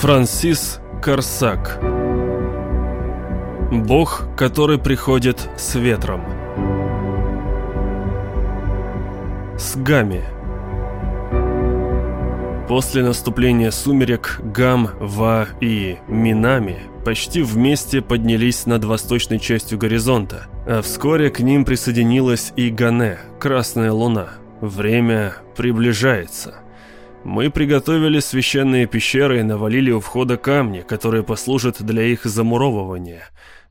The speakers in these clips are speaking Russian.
Франсис Корсак Бог, который приходит с ветром Сгами После наступления сумерек Гам, Ва и Минами почти вместе поднялись над восточной частью горизонта, а вскоре к ним присоединилась и Гане, Красная Луна. Время приближается. Мы приготовили священные пещеры и навалили у входа камни, которые послужат для их замуровывания,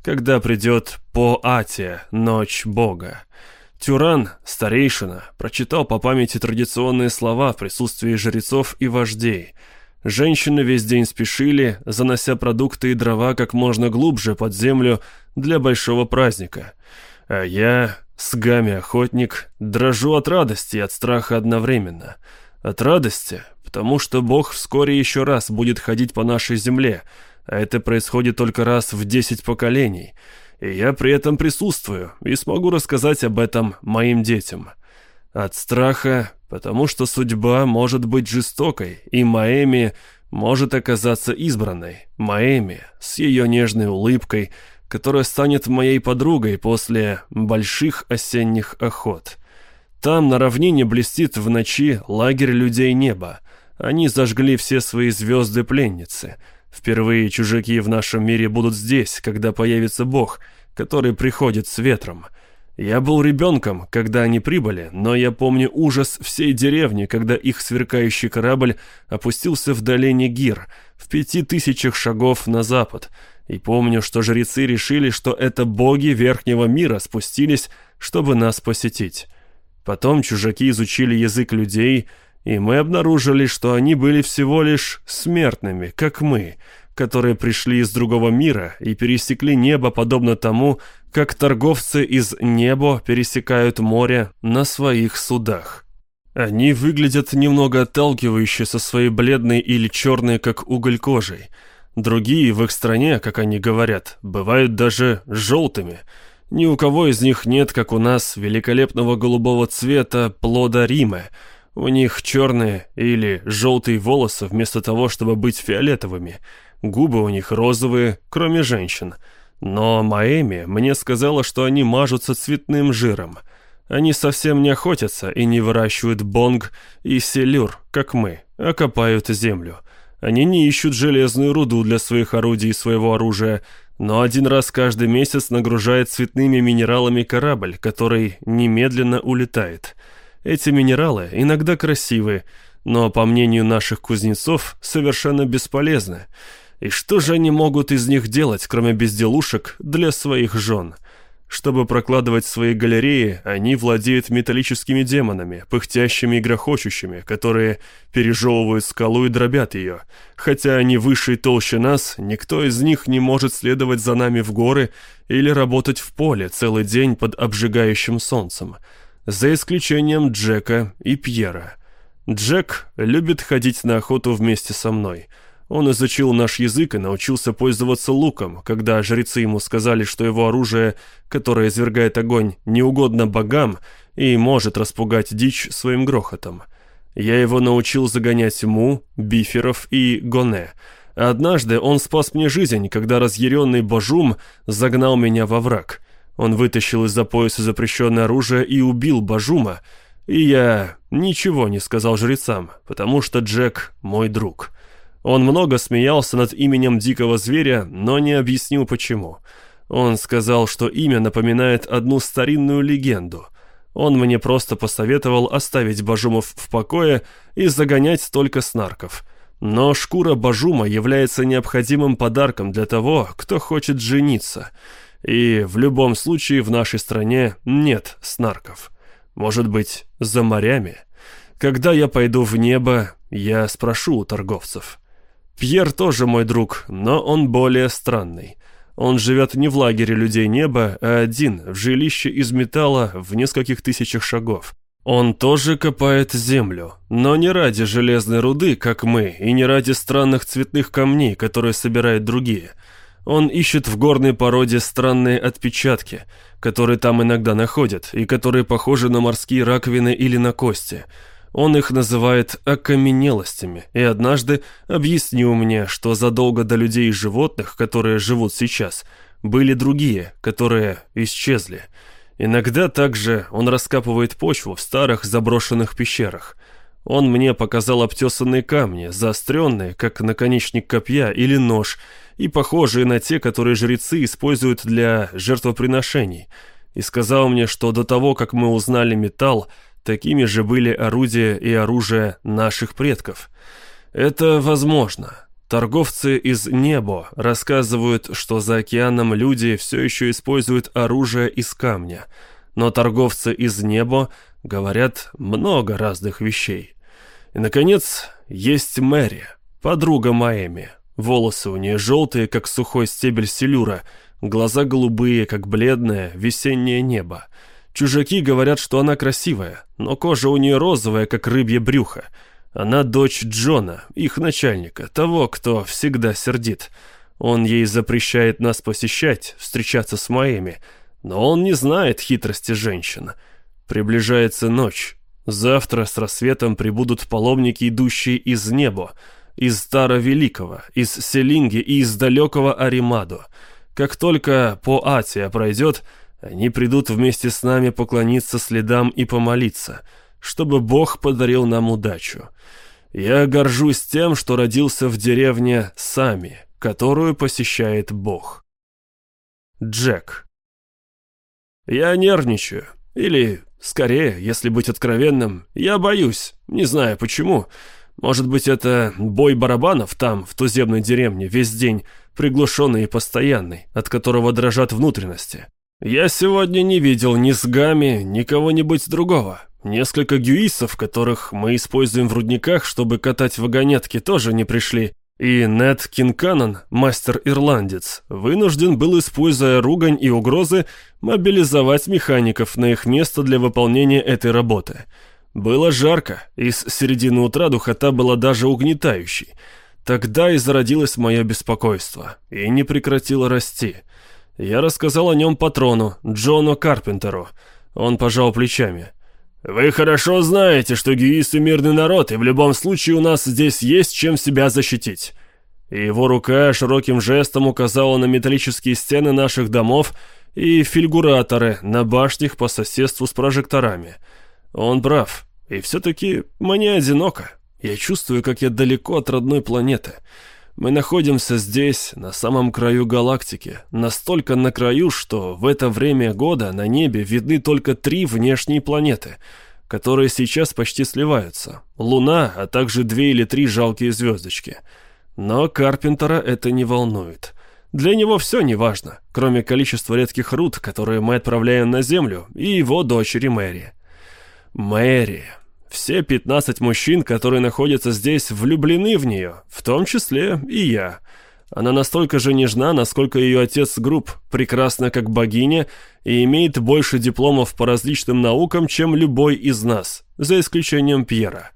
когда придет По-Атия, Ночь Бога. Тюран, старейшина, прочитал по памяти традиционные слова в присутствии жрецов и вождей. Женщины весь день спешили, занося продукты и дрова как можно глубже под землю для большого праздника. А я, сгами-охотник, дрожу от радости и от страха одновременно. От радости, потому что Бог вскоре еще раз будет ходить по нашей земле, а это происходит только раз в десять поколений — и я при этом присутствую и смогу рассказать об этом моим детям. От страха, потому что судьба может быть жестокой, и Маэми может оказаться избранной. Маэми с ее нежной улыбкой, которая станет моей подругой после больших осенних охот. Там на равнине блестит в ночи лагерь людей неба. Они зажгли все свои звезды-пленницы — Впервые чужаки в нашем мире будут здесь, когда появится Бог, который приходит с ветром. Я был ребенком, когда они прибыли, но я помню ужас всей деревни, когда их сверкающий корабль опустился в долине Гир, в пяти тысячах шагов на запад, и помню, что жрецы решили, что это боги верхнего мира спустились, чтобы нас посетить. Потом чужаки изучили язык людей — и мы обнаружили, что они были всего лишь смертными, как мы, которые пришли из другого мира и пересекли небо подобно тому, как торговцы из неба пересекают море на своих судах. Они выглядят немного отталкивающе со своей бледной или черной, как уголь кожей. Другие в их стране, как они говорят, бывают даже желтыми. Ни у кого из них нет, как у нас, великолепного голубого цвета плода Рима, у них черные или желтые волосы вместо того, чтобы быть фиолетовыми. Губы у них розовые, кроме женщин. Но Маэми мне сказала, что они мажутся цветным жиром. Они совсем не охотятся и не выращивают бонг и селюр, как мы, а копают землю. Они не ищут железную руду для своих орудий и своего оружия, но один раз каждый месяц нагружает цветными минералами корабль, который немедленно улетает. Эти минералы иногда красивы, но, по мнению наших кузнецов, совершенно бесполезны. И что же они могут из них делать, кроме безделушек, для своих жен? Чтобы прокладывать свои галереи, они владеют металлическими демонами, пыхтящими и грохочущими, которые пережевывают скалу и дробят ее. Хотя они выше и толще нас, никто из них не может следовать за нами в горы или работать в поле целый день под обжигающим солнцем за исключением Джека и Пьера. Джек любит ходить на охоту вместе со мной. Он изучил наш язык и научился пользоваться луком, когда жрецы ему сказали, что его оружие, которое извергает огонь, не угодно богам и может распугать дичь своим грохотом. Я его научил загонять му, биферов и гоне. Однажды он спас мне жизнь, когда разъяренный Бажум загнал меня во враг. Он вытащил из-за пояса запрещенное оружие и убил Бажума, и я ничего не сказал жрецам, потому что Джек мой друг. Он много смеялся над именем дикого зверя, но не объяснил почему. Он сказал, что имя напоминает одну старинную легенду. Он мне просто посоветовал оставить Бажумов в покое и загонять только снарков. Но шкура Бажума является необходимым подарком для того, кто хочет жениться — и в любом случае в нашей стране нет снарков. Может быть, за морями? Когда я пойду в небо, я спрошу у торговцев. Пьер тоже мой друг, но он более странный. Он живет не в лагере людей неба, а один, в жилище из металла в нескольких тысячах шагов. Он тоже копает землю, но не ради железной руды, как мы, и не ради странных цветных камней, которые собирают другие – он ищет в горной породе странные отпечатки, которые там иногда находят, и которые похожи на морские раковины или на кости. Он их называет окаменелостями, и однажды объяснил мне, что задолго до людей и животных, которые живут сейчас, были другие, которые исчезли. Иногда также он раскапывает почву в старых заброшенных пещерах. Он мне показал обтесанные камни, заостренные, как наконечник копья или нож, и похожие на те, которые жрецы используют для жертвоприношений, и сказал мне, что до того, как мы узнали металл, такими же были орудия и оружие наших предков. Это возможно. Торговцы из Небо рассказывают, что за океаном люди все еще используют оружие из камня, но торговцы из Небо говорят много разных вещей. И, наконец, есть Мэри, подруга Маэми. Волосы у нее желтые, как сухой стебель селюра, глаза голубые, как бледное весеннее небо. Чужаки говорят, что она красивая, но кожа у нее розовая, как рыбье брюхо. Она дочь Джона, их начальника, того, кто всегда сердит. Он ей запрещает нас посещать, встречаться с моими, но он не знает хитрости женщин. Приближается ночь. Завтра с рассветом прибудут паломники, идущие из неба, из Стара Великого, из Селинги и из далекого Аримаду. Как только по Атия пройдет, они придут вместе с нами поклониться следам и помолиться, чтобы Бог подарил нам удачу. Я горжусь тем, что родился в деревне Сами, которую посещает Бог. Джек. Я нервничаю. Или, скорее, если быть откровенным, я боюсь. Не знаю почему. Может быть, это бой барабанов там, в туземной деревне, весь день, приглушенный и постоянный, от которого дрожат внутренности. Я сегодня не видел ни Сгами, ни кого-нибудь другого. Несколько гюисов, которых мы используем в рудниках, чтобы катать вагонетки, тоже не пришли. И Нед Кинканон, мастер-ирландец, вынужден был, используя ругань и угрозы, мобилизовать механиков на их место для выполнения этой работы. Было жарко, и с середины утра духота была даже угнетающей. Тогда и зародилось мое беспокойство, и не прекратило расти. Я рассказал о нем патрону, Джону Карпентеру. Он пожал плечами. «Вы хорошо знаете, что геисты мирный народ, и в любом случае у нас здесь есть чем себя защитить». И его рука широким жестом указала на металлические стены наших домов и фигураторы на башнях по соседству с прожекторами – он прав. И все-таки мне одиноко. Я чувствую, как я далеко от родной планеты. Мы находимся здесь, на самом краю галактики. Настолько на краю, что в это время года на небе видны только три внешние планеты, которые сейчас почти сливаются. Луна, а также две или три жалкие звездочки. Но Карпентера это не волнует. Для него все неважно, кроме количества редких руд, которые мы отправляем на Землю, и его дочери Мэри. Мэри. Все 15 мужчин, которые находятся здесь, влюблены в нее, в том числе и я. Она настолько же нежна, насколько ее отец груб, прекрасна как богиня и имеет больше дипломов по различным наукам, чем любой из нас, за исключением Пьера.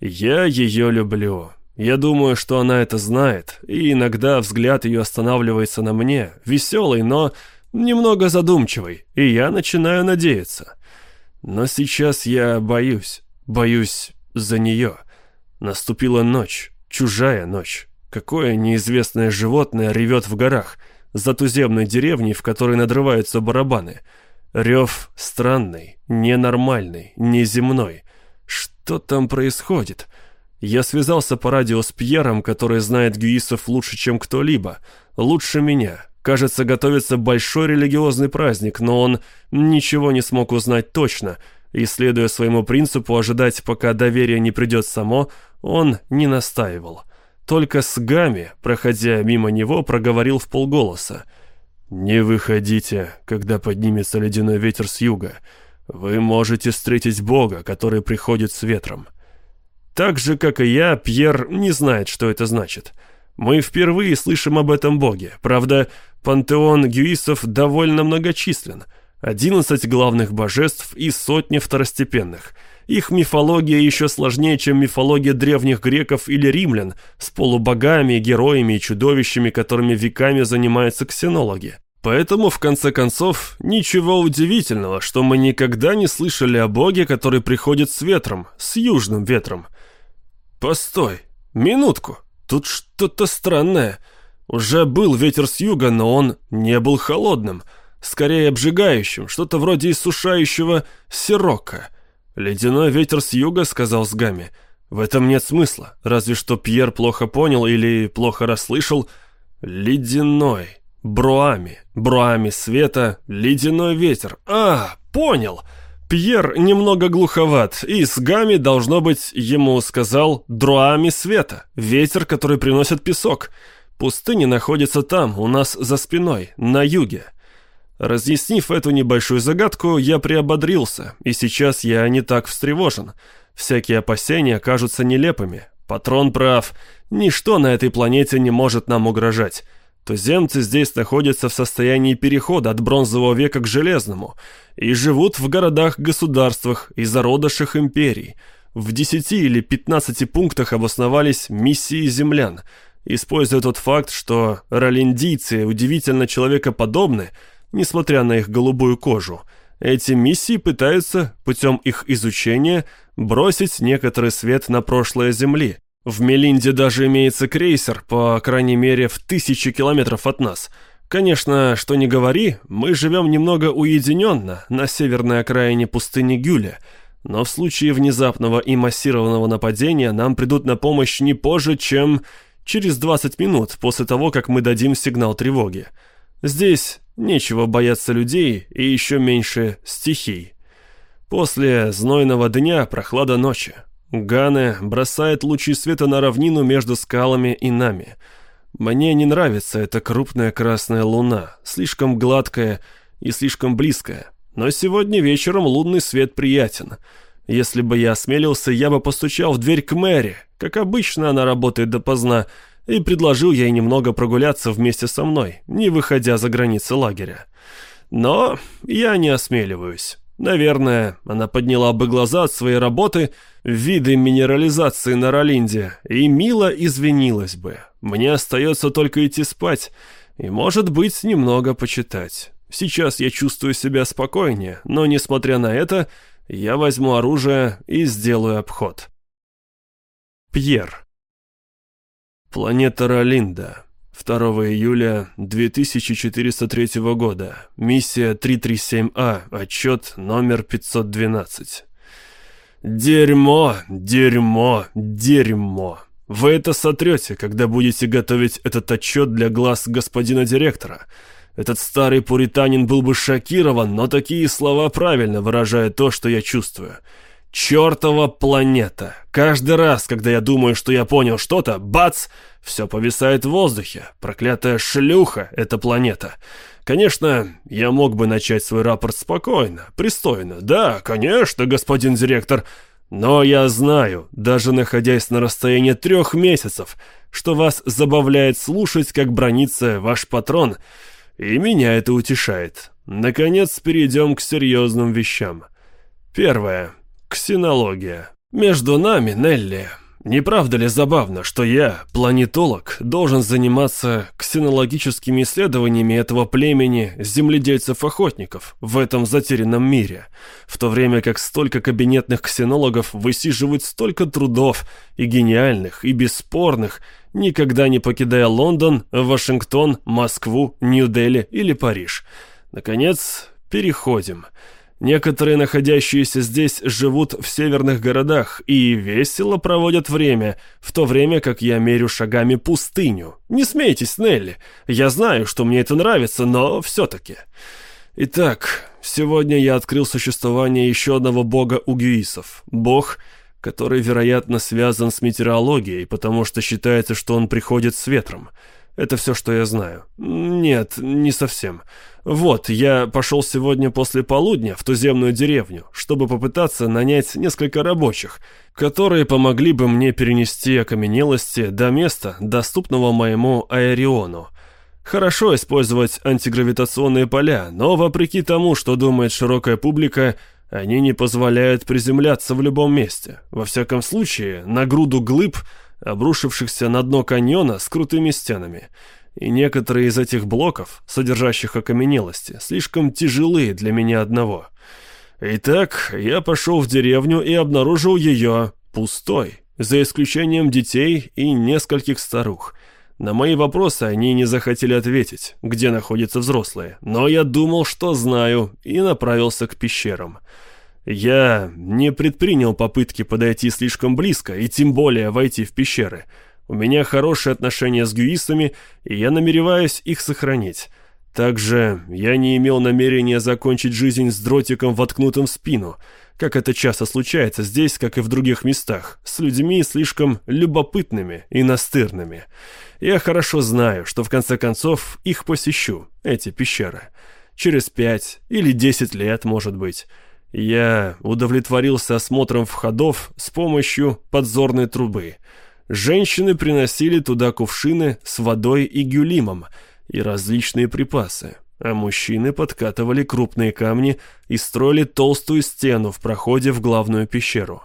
Я ее люблю. Я думаю, что она это знает, и иногда взгляд ее останавливается на мне, веселый, но немного задумчивый, и я начинаю надеяться. Но сейчас я боюсь, боюсь за нее. Наступила ночь, чужая ночь. Какое неизвестное животное ревет в горах, за туземной деревней, в которой надрываются барабаны. Рев странный, ненормальный, неземной. Что там происходит? Я связался по радио с Пьером, который знает гюисов лучше, чем кто-либо. Лучше меня. Кажется, готовится большой религиозный праздник, но он ничего не смог узнать точно, и, следуя своему принципу ожидать, пока доверие не придет само, он не настаивал. Только с Гами, проходя мимо него, проговорил в полголоса. «Не выходите, когда поднимется ледяной ветер с юга. Вы можете встретить Бога, который приходит с ветром». Так же, как и я, Пьер не знает, что это значит. Мы впервые слышим об этом боге. Правда, пантеон гюисов довольно многочислен. 11 главных божеств и сотни второстепенных. Их мифология еще сложнее, чем мифология древних греков или римлян, с полубогами, героями и чудовищами, которыми веками занимаются ксенологи. Поэтому, в конце концов, ничего удивительного, что мы никогда не слышали о боге, который приходит с ветром, с южным ветром. Постой, минутку, тут что-то странное. Уже был ветер с юга, но он не был холодным, скорее обжигающим, что-то вроде иссушающего сирока. «Ледяной ветер с юга», — сказал Сгами. «В этом нет смысла, разве что Пьер плохо понял или плохо расслышал. Ледяной. Бруами. Бруами света. Ледяной ветер. А, понял!» Пьер немного глуховат, и с Гами, должно быть, ему сказал «друами света», ветер, который приносит песок. Пустыня находится там, у нас за спиной, на юге. Разъяснив эту небольшую загадку, я приободрился, и сейчас я не так встревожен. Всякие опасения кажутся нелепыми. Патрон прав, ничто на этой планете не может нам угрожать. Туземцы здесь находятся в состоянии перехода от бронзового века к железному и живут в городах-государствах и зародышах империй. В 10 или 15 пунктах обосновались миссии землян. Используя тот факт, что ролиндийцы удивительно человекоподобны, несмотря на их голубую кожу, эти миссии пытаются, путем их изучения, бросить некоторый свет на прошлое Земли – в Мелинде даже имеется крейсер, по крайней мере, в тысячи километров от нас. Конечно, что не говори, мы живем немного уединенно на северной окраине пустыни Гюля, но в случае внезапного и массированного нападения нам придут на помощь не позже, чем через 20 минут после того, как мы дадим сигнал тревоги. Здесь нечего бояться людей и еще меньше стихий. После знойного дня прохлада ночи. Гане бросает лучи света на равнину между скалами и нами. Мне не нравится эта крупная красная луна, слишком гладкая и слишком близкая. Но сегодня вечером лунный свет приятен. Если бы я осмелился, я бы постучал в дверь к Мэри. Как обычно, она работает допоздна, и предложил ей немного прогуляться вместе со мной, не выходя за границы лагеря. Но я не осмеливаюсь. Наверное, она подняла бы глаза от своей работы, виды минерализации на Ролинде, и мило извинилась бы. Мне остается только идти спать и, может быть, немного почитать. Сейчас я чувствую себя спокойнее, но, несмотря на это, я возьму оружие и сделаю обход. Пьер. Планета Ролинда. 2 июля 2403 года. Миссия 337А. Отчет номер 512. Дерьмо, дерьмо, дерьмо. Вы это сотрете, когда будете готовить этот отчет для глаз господина директора. Этот старый пуританин был бы шокирован, но такие слова правильно выражают то, что я чувствую. Чёртова планета. Каждый раз, когда я думаю, что я понял что-то, бац, все повисает в воздухе. Проклятая шлюха — эта планета. Конечно, я мог бы начать свой рапорт спокойно, пристойно. Да, конечно, господин директор. Но я знаю, даже находясь на расстоянии трех месяцев, что вас забавляет слушать, как бронится ваш патрон, и меня это утешает. Наконец, перейдем к серьезным вещам. Первое. Ксенология. Между нами, Нелли, не правда ли забавно, что я, планетолог, должен заниматься ксенологическими исследованиями этого племени земледельцев-охотников в этом затерянном мире, в то время как столько кабинетных ксенологов высиживают столько трудов, и гениальных, и бесспорных, никогда не покидая Лондон, Вашингтон, Москву, Нью-Дели или Париж. Наконец, переходим. Некоторые, находящиеся здесь, живут в северных городах и весело проводят время, в то время как я мерю шагами пустыню. Не смейтесь, Нелли. Я знаю, что мне это нравится, но все-таки. Итак, сегодня я открыл существование еще одного бога угюисов. Бог, который, вероятно, связан с метеорологией, потому что считается, что он приходит с ветром. Это все, что я знаю. Нет, не совсем. Вот, я пошел сегодня после полудня в туземную деревню, чтобы попытаться нанять несколько рабочих, которые помогли бы мне перенести окаменелости до места, доступного моему аэриону. Хорошо использовать антигравитационные поля, но вопреки тому, что думает широкая публика, они не позволяют приземляться в любом месте. Во всяком случае, на груду глыб – обрушившихся на дно каньона с крутыми стенами. и некоторые из этих блоков, содержащих окаменелости, слишком тяжелые для меня одного. Итак, я пошел в деревню и обнаружил ее пустой, за исключением детей и нескольких старух. На мои вопросы они не захотели ответить, где находятся взрослые, но я думал, что знаю, и направился к пещерам. Я не предпринял попытки подойти слишком близко и тем более войти в пещеры. У меня хорошие отношения с гюистами, и я намереваюсь их сохранить. Также я не имел намерения закончить жизнь с дротиком, воткнутым в спину, как это часто случается здесь, как и в других местах, с людьми слишком любопытными и настырными. Я хорошо знаю, что в конце концов их посещу, эти пещеры. Через пять или десять лет, может быть. Я удовлетворился осмотром входов с помощью подзорной трубы. Женщины приносили туда кувшины с водой и гюлимом и различные припасы, а мужчины подкатывали крупные камни и строили толстую стену в проходе в главную пещеру.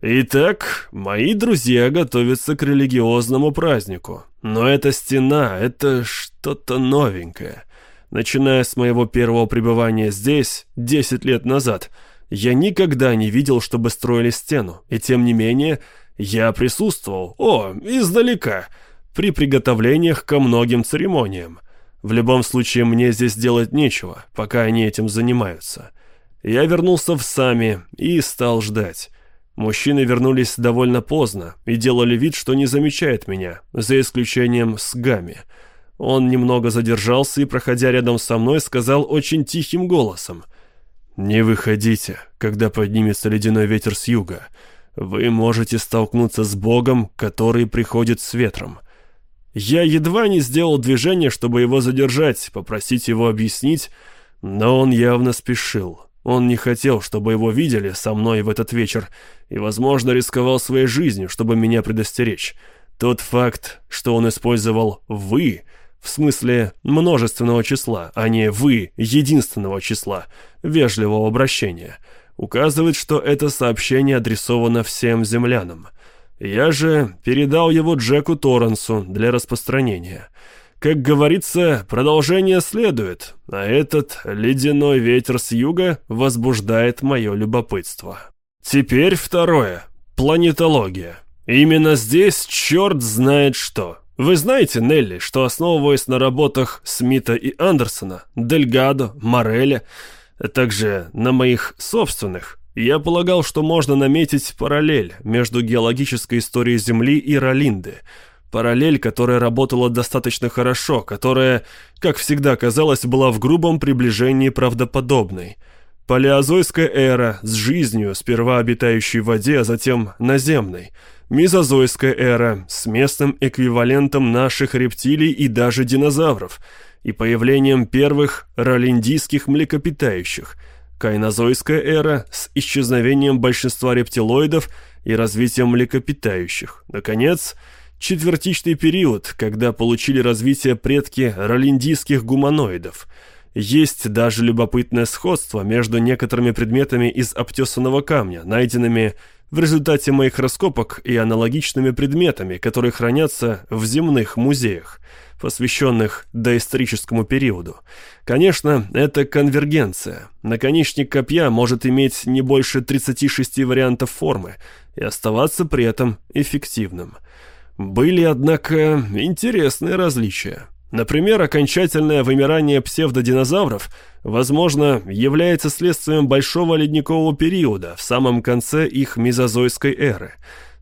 Итак, мои друзья готовятся к религиозному празднику, но эта стена — это что-то новенькое. Начиная с моего первого пребывания здесь, 10 лет назад, я никогда не видел, чтобы строили стену, и тем не менее я присутствовал, о, издалека, при приготовлениях ко многим церемониям. В любом случае мне здесь делать нечего, пока они этим занимаются. Я вернулся в Сами и стал ждать. Мужчины вернулись довольно поздно и делали вид, что не замечают меня, за исключением с Гами — он немного задержался и, проходя рядом со мной, сказал очень тихим голосом. «Не выходите, когда поднимется ледяной ветер с юга. Вы можете столкнуться с Богом, который приходит с ветром». Я едва не сделал движение, чтобы его задержать, попросить его объяснить, но он явно спешил. Он не хотел, чтобы его видели со мной в этот вечер, и, возможно, рисковал своей жизнью, чтобы меня предостеречь. Тот факт, что он использовал «вы», в смысле множественного числа, а не «вы» единственного числа, вежливого обращения, указывает, что это сообщение адресовано всем землянам. Я же передал его Джеку Торренсу для распространения. Как говорится, продолжение следует, а этот ледяной ветер с юга возбуждает мое любопытство. Теперь второе. Планетология. Именно здесь черт знает что. Вы знаете, Нелли, что основываясь на работах Смита и Андерсона, Дельгадо, Мореля, а также на моих собственных, я полагал, что можно наметить параллель между геологической историей Земли и Ролинды. Параллель, которая работала достаточно хорошо, которая, как всегда казалось, была в грубом приближении правдоподобной. Палеозойская эра с жизнью, сперва обитающей в воде, а затем наземной – Мезозойская эра с местным эквивалентом наших рептилий и даже динозавров и появлением первых ролиндийских млекопитающих, кайнозойская эра с исчезновением большинства рептилоидов и развитием млекопитающих. Наконец, четвертичный период, когда получили развитие предки ролиндийских гуманоидов. Есть даже любопытное сходство между некоторыми предметами из обтесанного камня, найденными в результате моих раскопок и аналогичными предметами, которые хранятся в земных музеях, посвященных доисторическому периоду. Конечно, это конвергенция. Наконечник копья может иметь не больше 36 вариантов формы и оставаться при этом эффективным. Были, однако, интересные различия. Например, окончательное вымирание псевдодинозавров, возможно, является следствием большого ледникового периода в самом конце их мезозойской эры,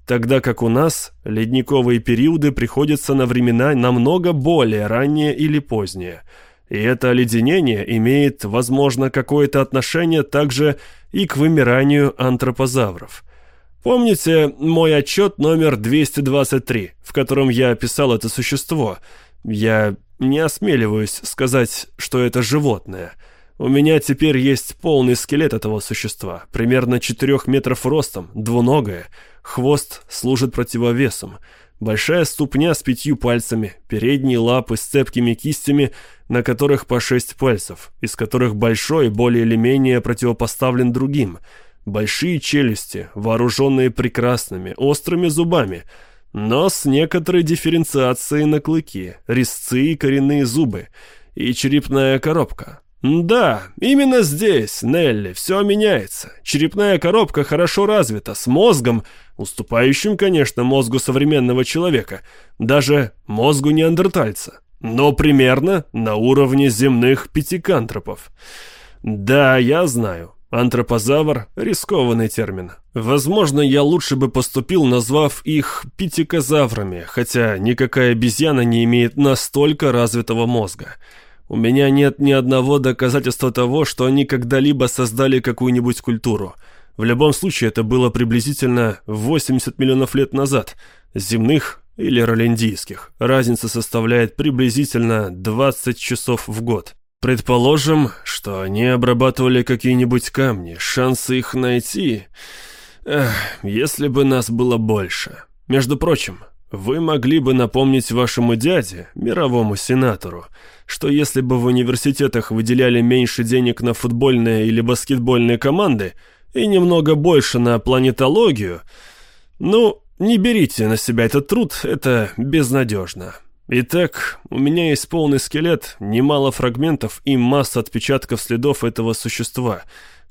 тогда как у нас ледниковые периоды приходятся на времена намного более ранние или поздние. И это оледенение имеет, возможно, какое-то отношение также и к вымиранию антропозавров. Помните мой отчет номер 223, в котором я описал это существо – я не осмеливаюсь сказать, что это животное. У меня теперь есть полный скелет этого существа, примерно 4 метров ростом, двуногое. Хвост служит противовесом. Большая ступня с пятью пальцами, передние лапы с цепкими кистями, на которых по шесть пальцев, из которых большой более или менее противопоставлен другим. Большие челюсти, вооруженные прекрасными, острыми зубами – но с некоторой дифференциацией на клыки, резцы и коренные зубы, и черепная коробка. Да, именно здесь, Нелли, все меняется. Черепная коробка хорошо развита, с мозгом, уступающим, конечно, мозгу современного человека, даже мозгу неандертальца, но примерно на уровне земных пятикантропов. Да, я знаю, Антропозавр — рискованный термин. Возможно, я лучше бы поступил, назвав их пятикозаврами, хотя никакая обезьяна не имеет настолько развитого мозга. У меня нет ни одного доказательства того, что они когда-либо создали какую-нибудь культуру. В любом случае, это было приблизительно 80 миллионов лет назад. Земных или ролендийских. Разница составляет приблизительно 20 часов в год. Предположим, что они обрабатывали какие-нибудь камни, шансы их найти... Эх, если бы нас было больше. Между прочим, вы могли бы напомнить вашему дяде, мировому сенатору, что если бы в университетах выделяли меньше денег на футбольные или баскетбольные команды и немного больше на планетологию, ну, не берите на себя этот труд, это безнадежно. Итак, у меня есть полный скелет, немало фрагментов и масса отпечатков следов этого существа,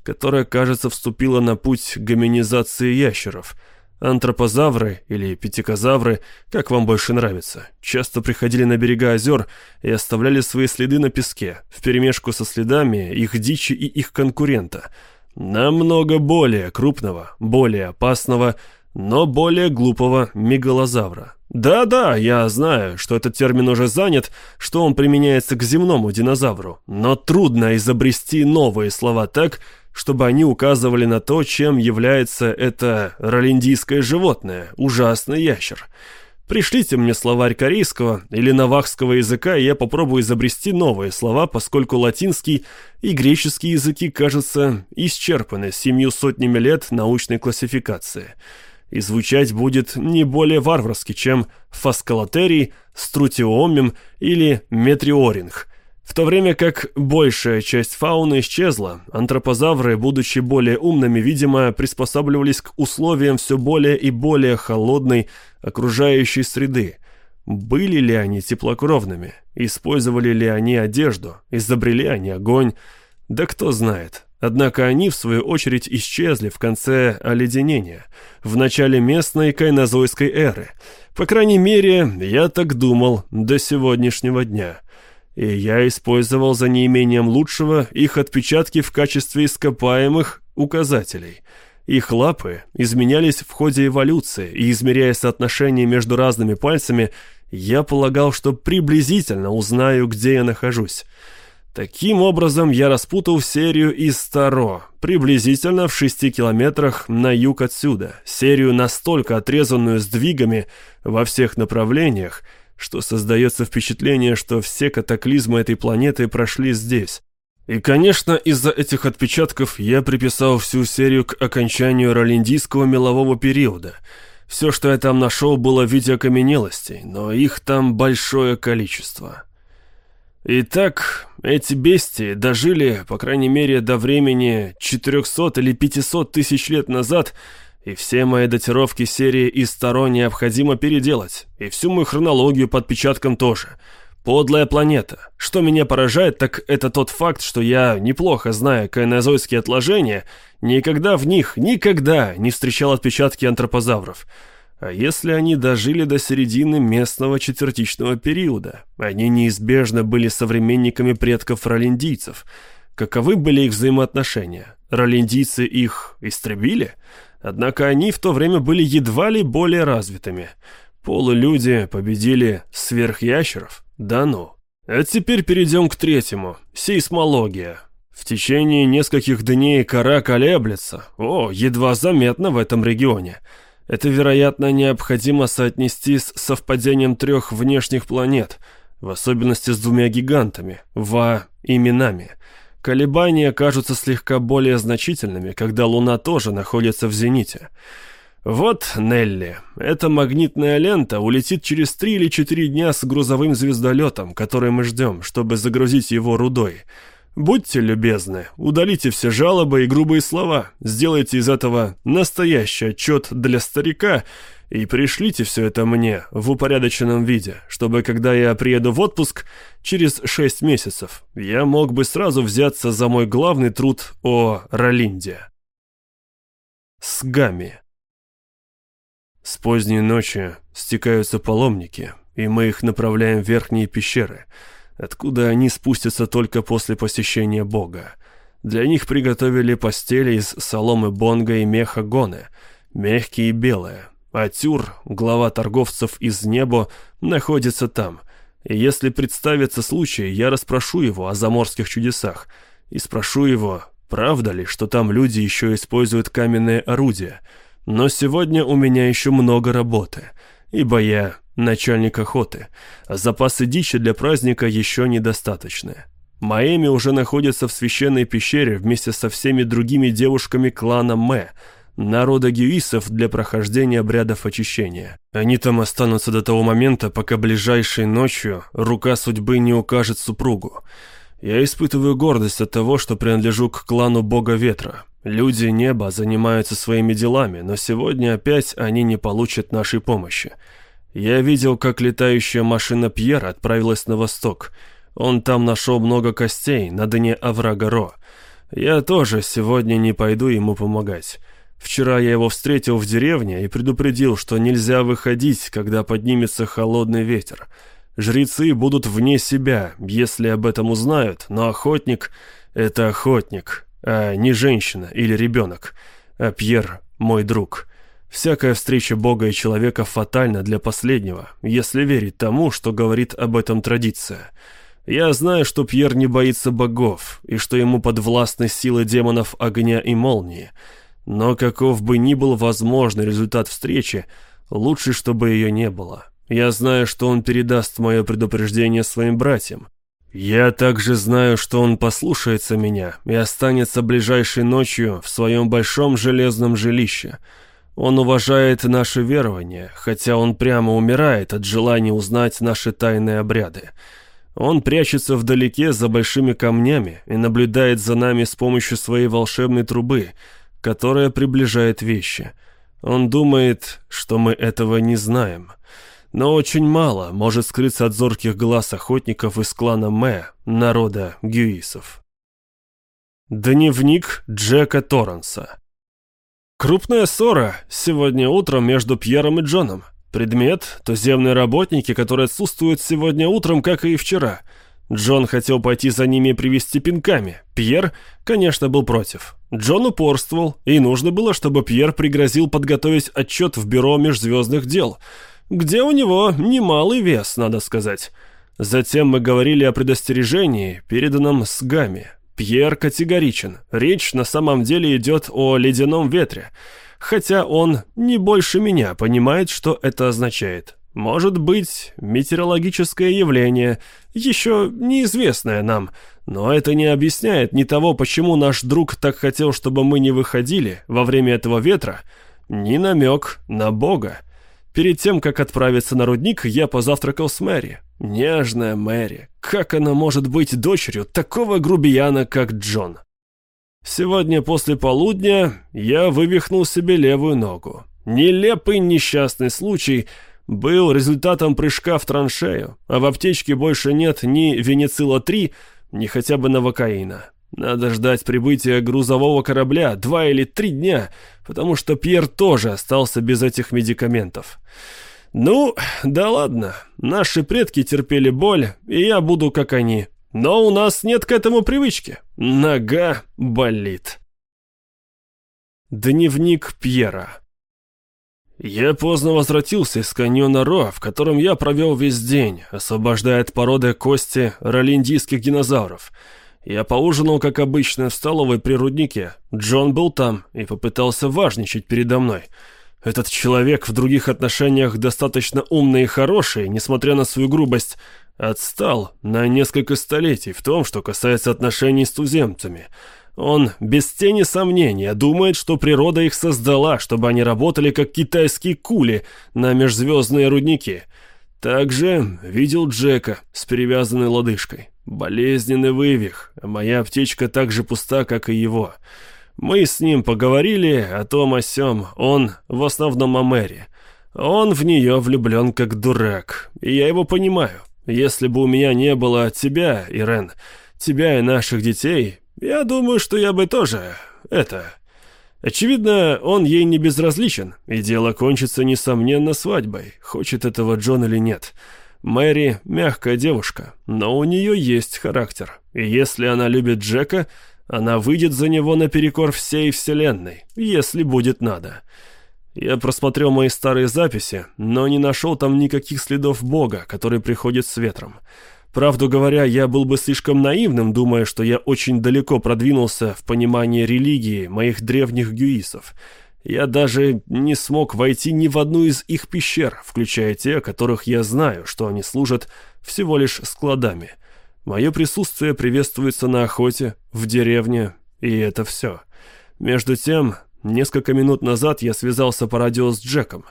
которое, кажется, вступило на путь гоминизации ящеров. Антропозавры или пятикозавры, как вам больше нравится, часто приходили на берега озер и оставляли свои следы на песке, вперемешку со следами их дичи и их конкурента. Намного более крупного, более опасного, но более глупого мегалозавра. Да-да, я знаю, что этот термин уже занят, что он применяется к земному динозавру, но трудно изобрести новые слова так, чтобы они указывали на то, чем является это ролиндийское животное, ужасный ящер. Пришлите мне словарь корейского или навахского языка, и я попробую изобрести новые слова, поскольку латинский и греческий языки, кажется, исчерпаны семью сотнями лет научной классификации и звучать будет не более варварски, чем фаскалатерий, струтиомим или метриоринг. В то время как большая часть фауны исчезла, антропозавры, будучи более умными, видимо, приспосабливались к условиям все более и более холодной окружающей среды. Были ли они теплокровными? Использовали ли они одежду? Изобрели они огонь? Да кто знает. Однако они, в свою очередь, исчезли в конце оледенения, в начале местной кайнозойской эры. По крайней мере, я так думал до сегодняшнего дня. И я использовал за неимением лучшего их отпечатки в качестве ископаемых указателей. Их лапы изменялись в ходе эволюции, и измеряя соотношение между разными пальцами, я полагал, что приблизительно узнаю, где я нахожусь. Таким образом, я распутал серию из Таро, приблизительно в шести километрах на юг отсюда, серию настолько отрезанную сдвигами во всех направлениях, что создается впечатление, что все катаклизмы этой планеты прошли здесь. И, конечно, из-за этих отпечатков я приписал всю серию к окончанию ролиндийского мелового периода. Все, что я там нашел, было в виде окаменелостей, но их там большое количество. Итак, эти бестии дожили, по крайней мере, до времени 400 или 500 тысяч лет назад, и все мои датировки серии из Таро необходимо переделать, и всю мою хронологию по отпечаткам тоже. Подлая планета. Что меня поражает, так это тот факт, что я, неплохо зная кайнозойские отложения, никогда в них, никогда не встречал отпечатки антропозавров. А если они дожили до середины местного четвертичного периода? Они неизбежно были современниками предков ролиндийцев. Каковы были их взаимоотношения? Ролиндийцы их истребили? Однако они в то время были едва ли более развитыми. Полулюди победили сверхящеров? Да ну. А теперь перейдем к третьему. Сейсмология. В течение нескольких дней кора колеблется. О, едва заметно в этом регионе. Это, вероятно, необходимо соотнести с совпадением трех внешних планет, в особенности с двумя гигантами, Ва и Минами. Колебания кажутся слегка более значительными, когда Луна тоже находится в зените. Вот, Нелли, эта магнитная лента улетит через три или четыре дня с грузовым звездолетом, который мы ждем, чтобы загрузить его рудой. Будьте любезны, удалите все жалобы и грубые слова, сделайте из этого настоящий отчет для старика И пришлите все это мне в упорядоченном виде, чтобы, когда я приеду в отпуск через шесть месяцев, я мог бы сразу взяться за мой главный труд о Ролинде. С Гами. С поздней ночи стекаются паломники, и мы их направляем в верхние пещеры, откуда они спустятся только после посещения Бога. Для них приготовили постели из соломы бонга и меха гоны, мягкие и белые, а Тюр, глава торговцев из Небо, находится там. И если представится случай, я расспрошу его о заморских чудесах и спрошу его, правда ли, что там люди еще используют каменные орудия. Но сегодня у меня еще много работы, ибо я начальник охоты, запасы дичи для праздника еще недостаточны. Маэми уже находится в священной пещере вместе со всеми другими девушками клана Мэ – народа гюисов для прохождения обрядов очищения. Они там останутся до того момента, пока ближайшей ночью рука судьбы не укажет супругу. Я испытываю гордость от того, что принадлежу к клану Бога Ветра. Люди неба занимаются своими делами, но сегодня опять они не получат нашей помощи. Я видел, как летающая машина Пьера отправилась на восток. Он там нашел много костей на дне оврага Ро. Я тоже сегодня не пойду ему помогать. Вчера я его встретил в деревне и предупредил, что нельзя выходить, когда поднимется холодный ветер. Жрецы будут вне себя, если об этом узнают, но охотник — это охотник, а не женщина или ребенок. А Пьер — мой друг. Всякая встреча Бога и человека фатальна для последнего, если верить тому, что говорит об этом традиция. Я знаю, что Пьер не боится богов, и что ему подвластны силы демонов огня и молнии — но каков бы ни был возможный результат встречи, лучше, чтобы ее не было. Я знаю, что он передаст мое предупреждение своим братьям. Я также знаю, что он послушается меня и останется ближайшей ночью в своем большом железном жилище. Он уважает наши верования, хотя он прямо умирает от желания узнать наши тайные обряды. Он прячется вдалеке за большими камнями и наблюдает за нами с помощью своей волшебной трубы — которая приближает вещи. Он думает, что мы этого не знаем. Но очень мало может скрыться от зорких глаз охотников из клана Мэ, народа гюисов. Дневник Джека Торренса Крупная ссора сегодня утром между Пьером и Джоном. Предмет – туземные работники, которые отсутствуют сегодня утром, как и вчера. Джон хотел пойти за ними и привести пинками. Пьер, конечно, был против. Джон упорствовал, и нужно было, чтобы Пьер пригрозил подготовить отчет в Бюро межзвездных дел, где у него немалый вес, надо сказать. Затем мы говорили о предостережении, переданном с Гами. Пьер категоричен. Речь на самом деле идет о ледяном ветре. Хотя он не больше меня понимает, что это означает. Может быть, метеорологическое явление, еще неизвестное нам, но это не объясняет ни того, почему наш друг так хотел, чтобы мы не выходили во время этого ветра, ни намек на Бога. Перед тем, как отправиться на рудник, я позавтракал с Мэри. Нежная Мэри. Как она может быть дочерью такого грубияна, как Джон? Сегодня после полудня я вывихнул себе левую ногу. Нелепый несчастный случай — был результатом прыжка в траншею, а в аптечке больше нет ни Венецила-3, ни хотя бы новокаина. Надо ждать прибытия грузового корабля два или три дня, потому что Пьер тоже остался без этих медикаментов. Ну, да ладно, наши предки терпели боль, и я буду как они. Но у нас нет к этому привычки. Нога болит. Дневник Пьера я поздно возвратился из каньона Ро, в котором я провел весь день, освобождая от породы кости ролиндийских динозавров. Я поужинал, как обычно, в столовой при руднике. Джон был там и попытался важничать передо мной. Этот человек в других отношениях достаточно умный и хороший, несмотря на свою грубость, отстал на несколько столетий в том, что касается отношений с туземцами — он, без тени сомнения, думает, что природа их создала, чтобы они работали как китайские кули на межзвездные рудники. Также видел Джека с перевязанной лодыжкой. Болезненный вывих, моя аптечка так же пуста, как и его. Мы с ним поговорили о том о сём, он в основном о Мэри. Он в нее влюблен как дурак, и я его понимаю. Если бы у меня не было тебя, Ирен, тебя и наших детей, я думаю, что я бы тоже... это... Очевидно, он ей не безразличен, и дело кончится, несомненно, свадьбой, хочет этого Джон или нет. Мэри – мягкая девушка, но у нее есть характер, и если она любит Джека, она выйдет за него наперекор всей вселенной, если будет надо. Я просмотрел мои старые записи, но не нашел там никаких следов Бога, который приходит с ветром. Правду говоря, я был бы слишком наивным, думая, что я очень далеко продвинулся в понимании религии моих древних гюисов. Я даже не смог войти ни в одну из их пещер, включая те, о которых я знаю, что они служат всего лишь складами. Мое присутствие приветствуется на охоте, в деревне, и это все. Между тем, Несколько минут назад я связался по радио с Джеком.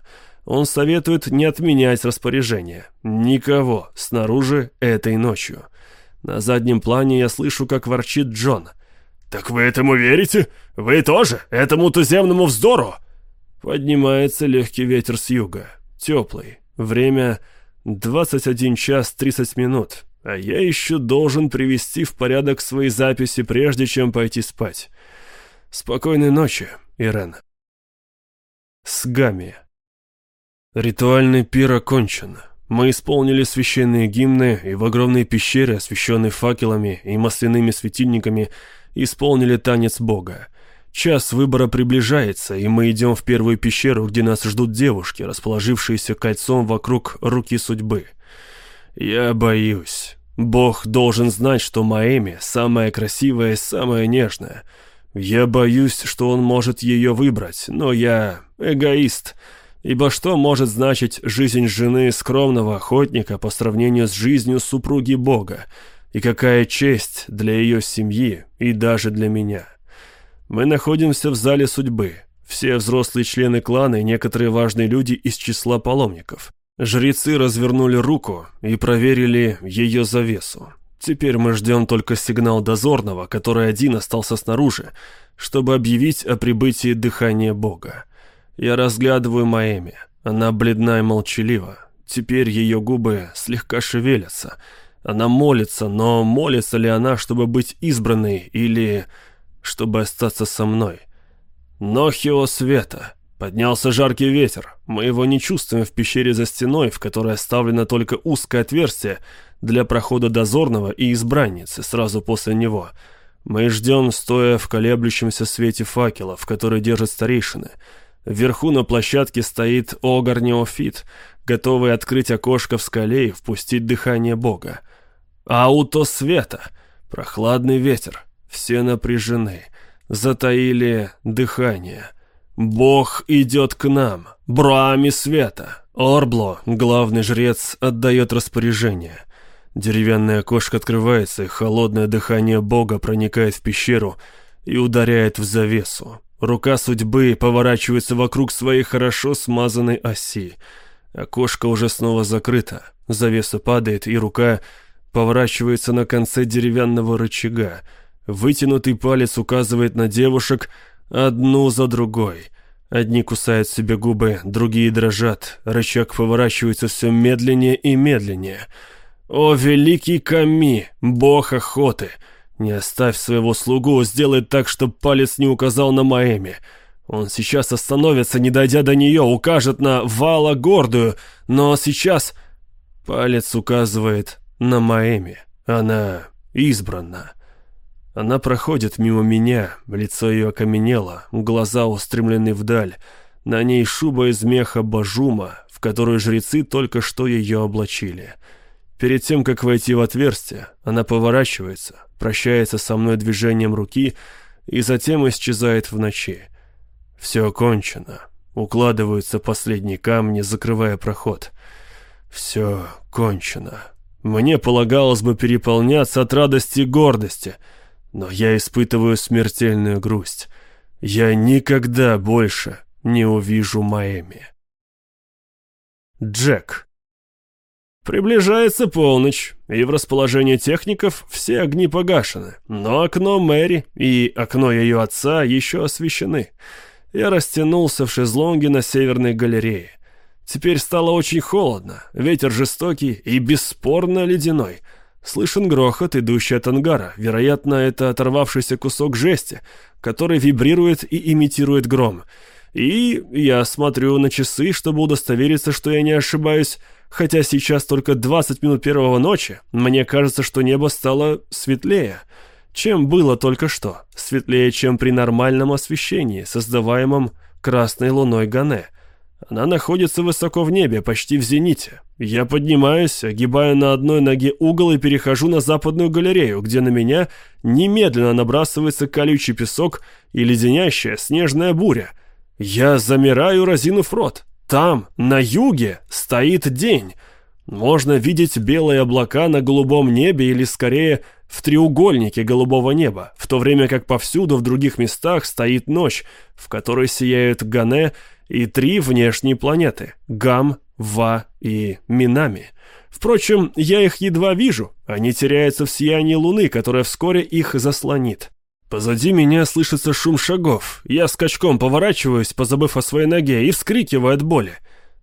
Он советует не отменять распоряжение. Никого снаружи этой ночью. На заднем плане я слышу, как ворчит Джон. «Так вы этому верите? Вы тоже? Этому туземному вздору?» Поднимается легкий ветер с юга. Теплый. Время 21 час 30 минут. А я еще должен привести в порядок свои записи, прежде чем пойти спать. Спокойной ночи. Ирен. Сгами. Ритуальный пир окончен. Мы исполнили священные гимны и в огромной пещере, освещенной факелами и масляными светильниками, исполнили танец Бога. Час выбора приближается, и мы идем в первую пещеру, где нас ждут девушки, расположившиеся кольцом вокруг руки судьбы. Я боюсь. Бог должен знать, что Маэми самая красивая и самая нежная — я боюсь, что он может ее выбрать, но я эгоист. Ибо что может значить жизнь жены скромного охотника по сравнению с жизнью супруги Бога? И какая честь для ее семьи и даже для меня? Мы находимся в зале судьбы. Все взрослые члены клана и некоторые важные люди из числа паломников. Жрецы развернули руку и проверили ее завесу. Теперь мы ждем только сигнал дозорного, который один остался снаружи, чтобы объявить о прибытии дыхания Бога. Я разглядываю Маэми. Она бледна и молчалива. Теперь ее губы слегка шевелятся. Она молится, но молится ли она, чтобы быть избранной или чтобы остаться со мной? Нохио света. Поднялся жаркий ветер. Мы его не чувствуем в пещере за стеной, в которой оставлено только узкое отверстие, для прохода дозорного и избранницы сразу после него. Мы ждем, стоя в колеблющемся свете факелов, которые держат старейшины. Вверху на площадке стоит Огар Неофит, готовый открыть окошко в скале и впустить дыхание Бога. Ауто света, прохладный ветер, все напряжены, затаили дыхание. Бог идет к нам, Бруами света. Орбло, главный жрец, отдает распоряжение. Деревянное окошко открывается, и холодное дыхание Бога проникает в пещеру и ударяет в завесу. Рука судьбы поворачивается вокруг своей хорошо смазанной оси. Окошко уже снова закрыто. Завеса падает, и рука поворачивается на конце деревянного рычага. Вытянутый палец указывает на девушек одну за другой. Одни кусают себе губы, другие дрожат. Рычаг поворачивается все медленнее и медленнее — «О, великий Ками, бог охоты! Не оставь своего слугу, сделай так, чтобы палец не указал на Маэми. Он сейчас остановится, не дойдя до нее, укажет на Вала Гордую, но сейчас...» Палец указывает на Маэми. Она избрана. Она проходит мимо меня, лицо ее окаменело, глаза устремлены вдаль. На ней шуба из меха бажума, в которую жрецы только что ее облачили. Перед тем, как войти в отверстие, она поворачивается, прощается со мной движением руки и затем исчезает в ночи. Все кончено. Укладываются последние камни, закрывая проход. Все кончено. Мне полагалось бы переполняться от радости и гордости, но я испытываю смертельную грусть. Я никогда больше не увижу Маэми. Джек. Приближается полночь, и в расположении техников все огни погашены, но окно Мэри и окно ее отца еще освещены. Я растянулся в шезлонге на северной галерее. Теперь стало очень холодно, ветер жестокий и бесспорно ледяной. Слышен грохот, идущий от ангара. Вероятно, это оторвавшийся кусок жести, который вибрирует и имитирует гром. И я смотрю на часы, чтобы удостовериться, что я не ошибаюсь. Хотя сейчас только 20 минут первого ночи, мне кажется, что небо стало светлее, чем было только что. Светлее, чем при нормальном освещении, создаваемом красной луной Гане. Она находится высоко в небе, почти в зените. Я поднимаюсь, огибаю на одной ноге угол и перехожу на западную галерею, где на меня немедленно набрасывается колючий песок и леденящая снежная буря. Я замираю, разинув рот. Там, на юге, стоит день. Можно видеть белые облака на голубом небе или, скорее, в треугольнике голубого неба, в то время как повсюду в других местах стоит ночь, в которой сияют Гане и три внешние планеты – Гам, Ва и Минами. Впрочем, я их едва вижу, они теряются в сиянии луны, которая вскоре их заслонит. Позади меня слышится шум шагов. Я скачком поворачиваюсь, позабыв о своей ноге, и вскрикиваю от боли.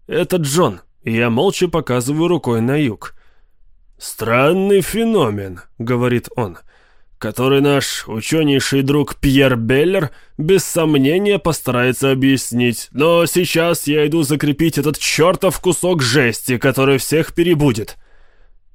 Это Джон, я молча показываю рукой на юг. «Странный феномен», — говорит он, — который наш ученейший друг Пьер Беллер без сомнения постарается объяснить. Но сейчас я иду закрепить этот чертов кусок жести, который всех перебудет.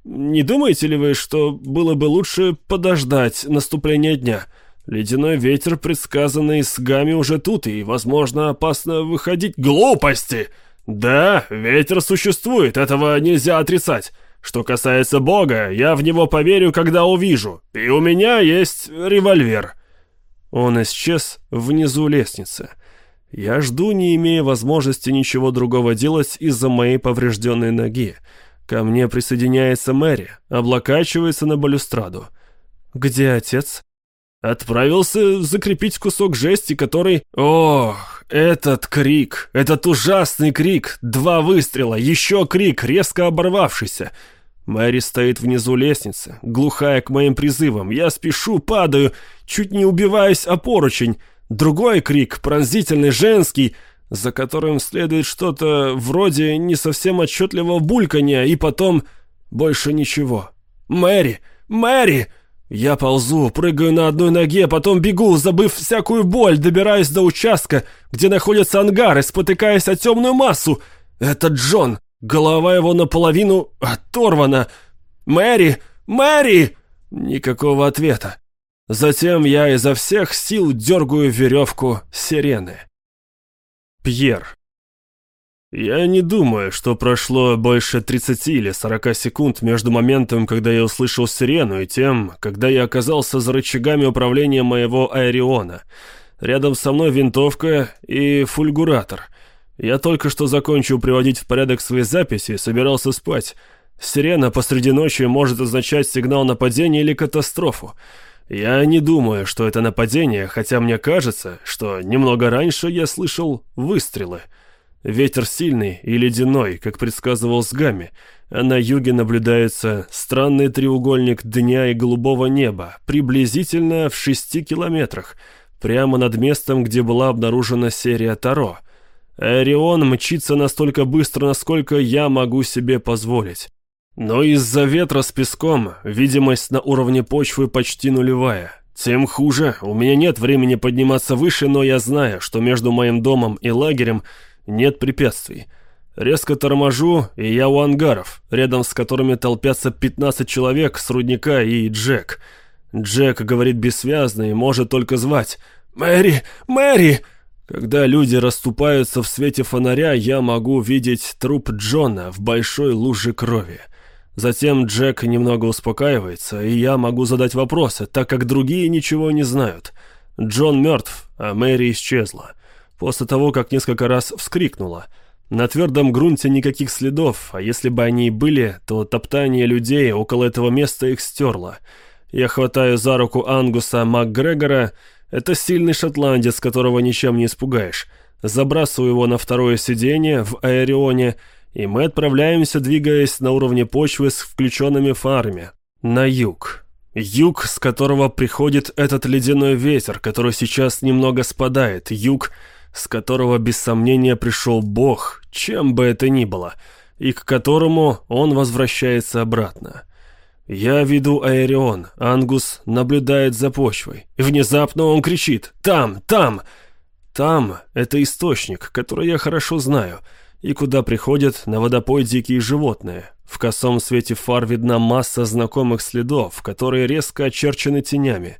Не думаете ли вы, что было бы лучше подождать наступления дня? Ледяной ветер, предсказанный с Гами, уже тут, и, возможно, опасно выходить. Глупости! Да, ветер существует, этого нельзя отрицать. Что касается Бога, я в него поверю, когда увижу. И у меня есть револьвер». Он исчез внизу лестницы. Я жду, не имея возможности ничего другого делать из-за моей поврежденной ноги. Ко мне присоединяется Мэри, облокачивается на балюстраду. «Где отец?» Отправился закрепить кусок жести, который... Ох, этот крик, этот ужасный крик, два выстрела, еще крик, резко оборвавшийся. Мэри стоит внизу лестницы, глухая к моим призывам. Я спешу, падаю, чуть не убиваюсь о поручень. Другой крик, пронзительный, женский, за которым следует что-то вроде не совсем отчетливого бульканья, и потом больше ничего. «Мэри! Мэри!» Я ползу, прыгаю на одной ноге, потом бегу, забыв всякую боль, добираюсь до участка, где находятся ангары, спотыкаясь о темную массу. Это Джон. Голова его наполовину оторвана. «Мэри! Мэри!» Никакого ответа. Затем я изо всех сил дергаю веревку сирены. Пьер. Я не думаю, что прошло больше 30 или 40 секунд между моментом, когда я услышал сирену, и тем, когда я оказался за рычагами управления моего аэриона. Рядом со мной винтовка и фульгуратор. Я только что закончил приводить в порядок свои записи и собирался спать. Сирена посреди ночи может означать сигнал нападения или катастрофу. Я не думаю, что это нападение, хотя мне кажется, что немного раньше я слышал выстрелы. Ветер сильный и ледяной, как предсказывал Сгами, а на юге наблюдается странный треугольник дня и голубого неба, приблизительно в шести километрах, прямо над местом, где была обнаружена серия Таро. Орион мчится настолько быстро, насколько я могу себе позволить. Но из-за ветра с песком видимость на уровне почвы почти нулевая. Тем хуже, у меня нет времени подниматься выше, но я знаю, что между моим домом и лагерем – нет препятствий. Резко торможу, и я у ангаров, рядом с которыми толпятся 15 человек с рудника и Джек. Джек говорит бессвязно и может только звать «Мэри! Мэри!» Когда люди расступаются в свете фонаря, я могу видеть труп Джона в большой луже крови. Затем Джек немного успокаивается, и я могу задать вопросы, так как другие ничего не знают. Джон мертв, а Мэри исчезла после того, как несколько раз вскрикнула. На твердом грунте никаких следов, а если бы они и были, то топтание людей около этого места их стерло. Я хватаю за руку Ангуса МакГрегора, это сильный шотландец, которого ничем не испугаешь. Забрасываю его на второе сиденье в Аэрионе, и мы отправляемся, двигаясь на уровне почвы с включенными фарами, на юг. Юг, с которого приходит этот ледяной ветер, который сейчас немного спадает, юг, с которого без сомнения пришел Бог, чем бы это ни было, и к которому он возвращается обратно. Я веду Аэрион, Ангус наблюдает за почвой. И внезапно он кричит «Там! Там!» «Там» — это источник, который я хорошо знаю, и куда приходят на водопой дикие животные. В косом свете фар видна масса знакомых следов, которые резко очерчены тенями.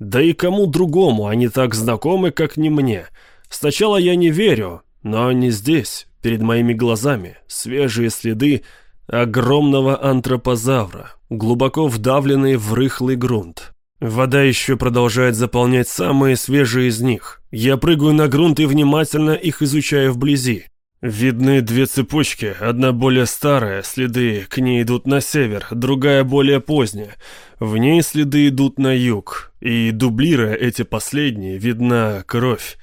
Да и кому другому они так знакомы, как не мне. Сначала я не верю, но они здесь, перед моими глазами, свежие следы огромного антропозавра, глубоко вдавленные в рыхлый грунт. Вода еще продолжает заполнять самые свежие из них. Я прыгаю на грунт и внимательно их изучаю вблизи. Видны две цепочки, одна более старая, следы к ней идут на север, другая более поздняя. В ней следы идут на юг, и дублируя эти последние, видна кровь.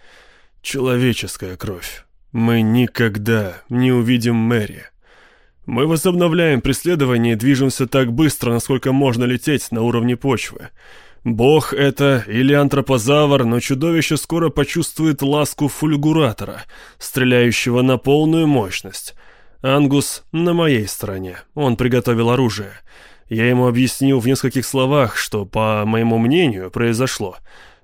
Человеческая кровь. Мы никогда не увидим Мэри. Мы возобновляем преследование и движемся так быстро, насколько можно лететь на уровне почвы. Бог это или антропозавр, но чудовище скоро почувствует ласку фульгуратора, стреляющего на полную мощность. Ангус на моей стороне. Он приготовил оружие. Я ему объяснил в нескольких словах, что, по моему мнению, произошло.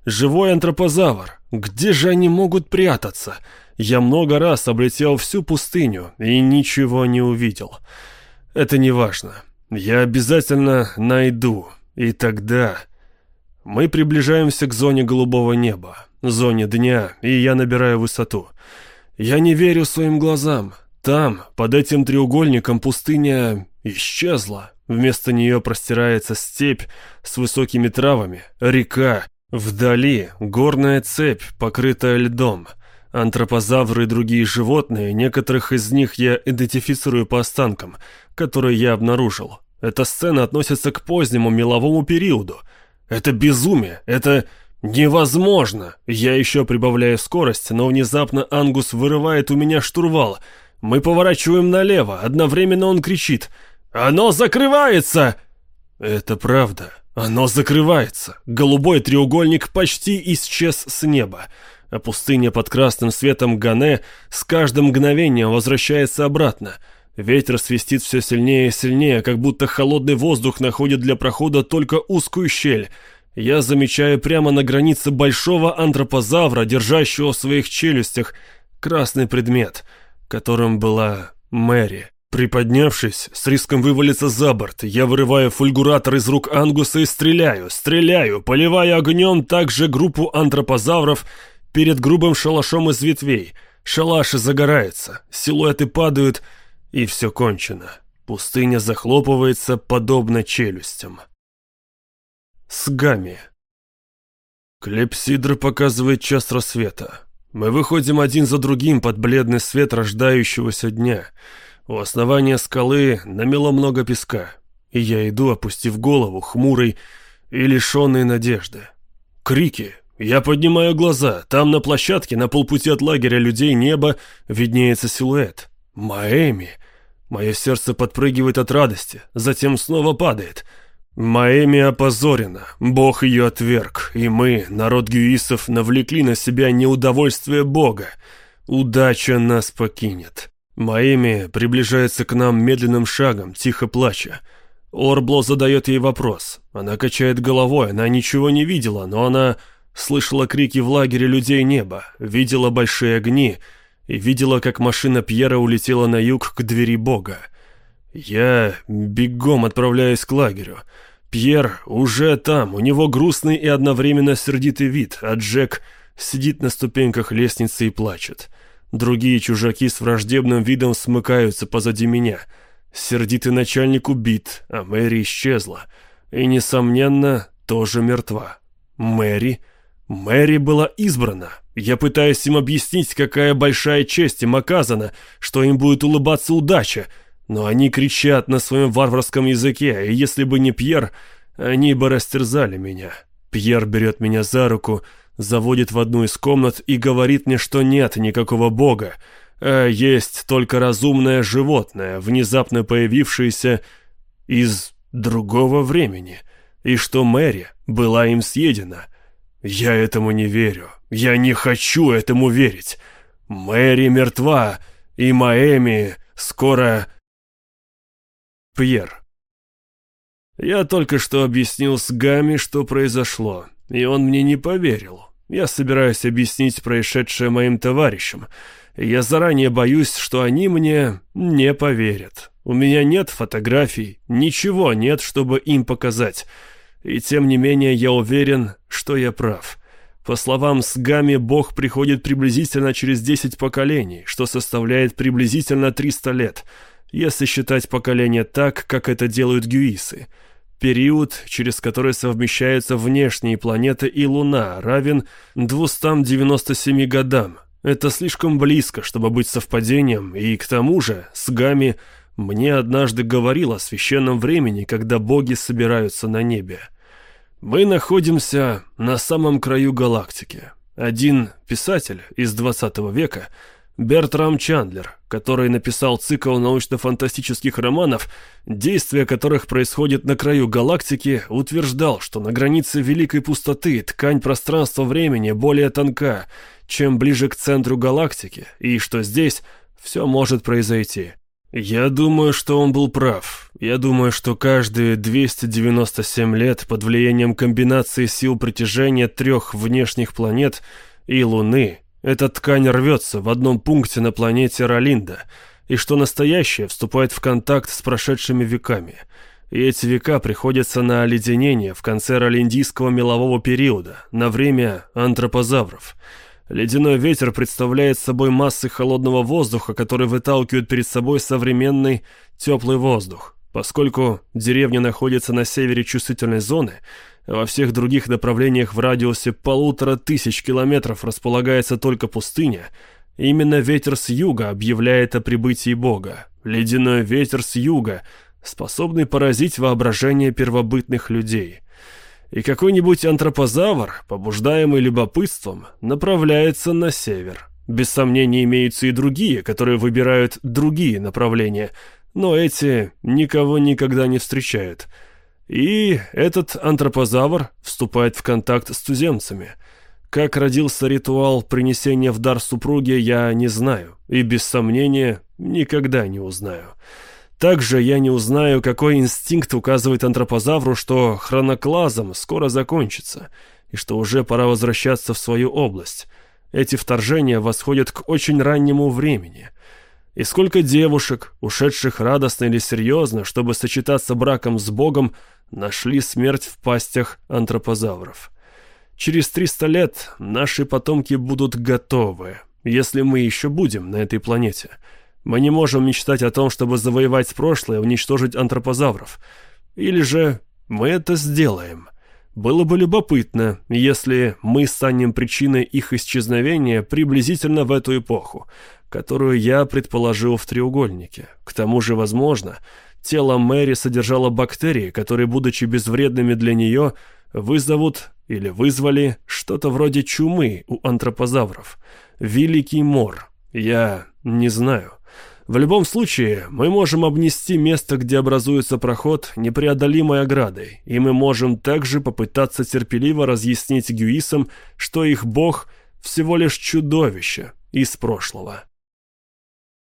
Живой антропозавр. Где же они могут прятаться? Я много раз облетел всю пустыню и ничего не увидел. Это не важно. Я обязательно найду. И тогда... Мы приближаемся к зоне голубого неба, зоне дня, и я набираю высоту. Я не верю своим глазам. Там, под этим треугольником, пустыня исчезла. Вместо нее простирается степь с высокими травами, река. Вдали горная цепь, покрытая льдом. Антропозавры и другие животные, некоторых из них я идентифицирую по останкам, которые я обнаружил. Эта сцена относится к позднему меловому периоду — это безумие, это невозможно. Я еще прибавляю скорость, но внезапно Ангус вырывает у меня штурвал. Мы поворачиваем налево, одновременно он кричит «Оно закрывается!» Это правда, оно закрывается. Голубой треугольник почти исчез с неба. А пустыня под красным светом Гане с каждым мгновением возвращается обратно — Ветер свистит все сильнее и сильнее, как будто холодный воздух находит для прохода только узкую щель. Я замечаю прямо на границе большого антропозавра, держащего в своих челюстях, красный предмет, которым была Мэри. Приподнявшись, с риском вывалиться за борт, я вырываю фульгуратор из рук Ангуса и стреляю, стреляю, поливая огнем также группу антропозавров перед грубым шалашом из ветвей. Шалаши загораются, силуэты падают — и все кончено. Пустыня захлопывается, подобно челюстям. Сгами. Клепсидра показывает час рассвета. Мы выходим один за другим под бледный свет рождающегося дня. У основания скалы намело много песка, и я иду, опустив голову, хмурый и лишенный надежды. Крики. Я поднимаю глаза. Там на площадке, на полпути от лагеря людей неба, виднеется силуэт. Маэми. Мое сердце подпрыгивает от радости, затем снова падает. Маэми опозорена, Бог ее отверг, и мы, народ гюисов, навлекли на себя неудовольствие Бога. Удача нас покинет. Маэми приближается к нам медленным шагом, тихо плача. Орбло задает ей вопрос. Она качает головой, она ничего не видела, но она слышала крики в лагере людей неба, видела большие огни — и видела, как машина Пьера улетела на юг к двери Бога. Я бегом отправляюсь к лагерю. Пьер уже там, у него грустный и одновременно сердитый вид, а Джек сидит на ступеньках лестницы и плачет. Другие чужаки с враждебным видом смыкаются позади меня. Сердитый начальник убит, а Мэри исчезла. И, несомненно, тоже мертва. Мэри... Мэри была избрана. Я пытаюсь им объяснить, какая большая честь им оказана, что им будет улыбаться удача, но они кричат на своем варварском языке, и если бы не Пьер, они бы растерзали меня. Пьер берет меня за руку, заводит в одну из комнат и говорит мне, что нет никакого бога, а есть только разумное животное, внезапно появившееся из другого времени, и что Мэри была им съедена — Я этому не верю. Я не хочу этому верить. Мэри мертва, и Маэми скоро... Пьер. Я только что объяснил с Гами, что произошло, и он мне не поверил. Я собираюсь объяснить происшедшее моим товарищам. Я заранее боюсь, что они мне не поверят. У меня нет фотографий, ничего нет, чтобы им показать. И тем не менее я уверен, что я прав. По словам Сгами, Бог приходит приблизительно через 10 поколений, что составляет приблизительно 300 лет, если считать поколение так, как это делают гюисы. Период, через который совмещаются внешние планеты и Луна, равен 297 годам. Это слишком близко, чтобы быть совпадением, и к тому же Сгами мне однажды говорил о священном времени, когда боги собираются на небе. Мы находимся на самом краю галактики. Один писатель из 20 века, Бертрам Чандлер, который написал цикл научно-фантастических романов, действия которых происходят на краю галактики, утверждал, что на границе Великой Пустоты ткань пространства-времени более тонка, чем ближе к центру галактики, и что здесь все может произойти. Я думаю, что он был прав. Я думаю, что каждые 297 лет под влиянием комбинации сил притяжения трех внешних планет и Луны эта ткань рвется в одном пункте на планете Ролинда, и что настоящее вступает в контакт с прошедшими веками. И эти века приходятся на оледенение в конце ролиндийского мелового периода, на время антропозавров – Ледяной ветер представляет собой массы холодного воздуха, которые выталкивают перед собой современный теплый воздух. Поскольку деревня находится на севере чувствительной зоны, во всех других направлениях в радиусе полутора тысяч километров располагается только пустыня, именно ветер с юга объявляет о прибытии Бога. Ледяной ветер с юга, способный поразить воображение первобытных людей – и какой-нибудь антропозавр, побуждаемый любопытством, направляется на север. Без сомнения имеются и другие, которые выбирают другие направления, но эти никого никогда не встречают. И этот антропозавр вступает в контакт с туземцами. Как родился ритуал принесения в дар супруге, я не знаю, и без сомнения никогда не узнаю. Также я не узнаю, какой инстинкт указывает антропозавру, что хроноклазом скоро закончится, и что уже пора возвращаться в свою область. Эти вторжения восходят к очень раннему времени. И сколько девушек, ушедших радостно или серьезно, чтобы сочетаться браком с Богом, нашли смерть в пастях антропозавров. Через 300 лет наши потомки будут готовы, если мы еще будем на этой планете – мы не можем мечтать о том, чтобы завоевать прошлое уничтожить антропозавров. Или же мы это сделаем. Было бы любопытно, если мы станем причиной их исчезновения приблизительно в эту эпоху, которую я предположил в треугольнике. К тому же, возможно, тело Мэри содержало бактерии, которые, будучи безвредными для нее, вызовут или вызвали что-то вроде чумы у антропозавров. Великий мор. Я не знаю. В любом случае, мы можем обнести место, где образуется проход, непреодолимой оградой, и мы можем также попытаться терпеливо разъяснить гюисам, что их бог всего лишь чудовище из прошлого.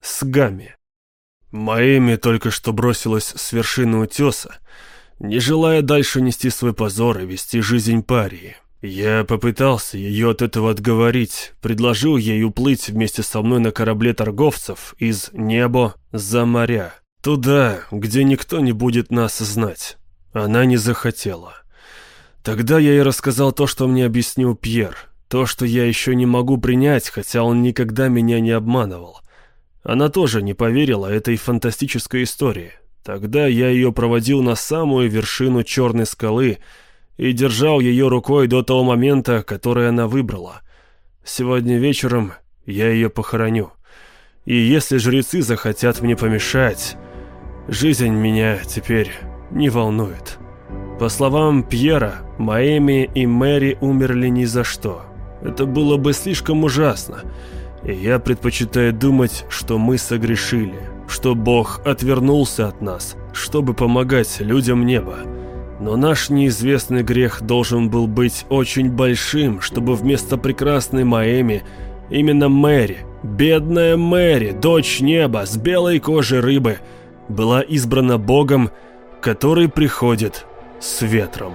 Сгами. Маэми только что бросилась с вершины утеса, не желая дальше нести свой позор и вести жизнь парии. Я попытался ее от этого отговорить, предложил ей уплыть вместе со мной на корабле торговцев из Небо за моря, туда, где никто не будет нас знать. Она не захотела. Тогда я ей рассказал то, что мне объяснил Пьер, то, что я еще не могу принять, хотя он никогда меня не обманывал. Она тоже не поверила этой фантастической истории. Тогда я ее проводил на самую вершину черной скалы — и держал ее рукой до того момента, который она выбрала. Сегодня вечером я ее похороню. И если жрецы захотят мне помешать, жизнь меня теперь не волнует. По словам Пьера, Маэми и Мэри умерли ни за что. Это было бы слишком ужасно. Я предпочитаю думать, что мы согрешили, что Бог отвернулся от нас, чтобы помогать людям неба. Но наш неизвестный грех должен был быть очень большим, чтобы вместо прекрасной Маэми именно Мэри, бедная Мэри, дочь неба с белой кожей рыбы, была избрана Богом, который приходит с ветром.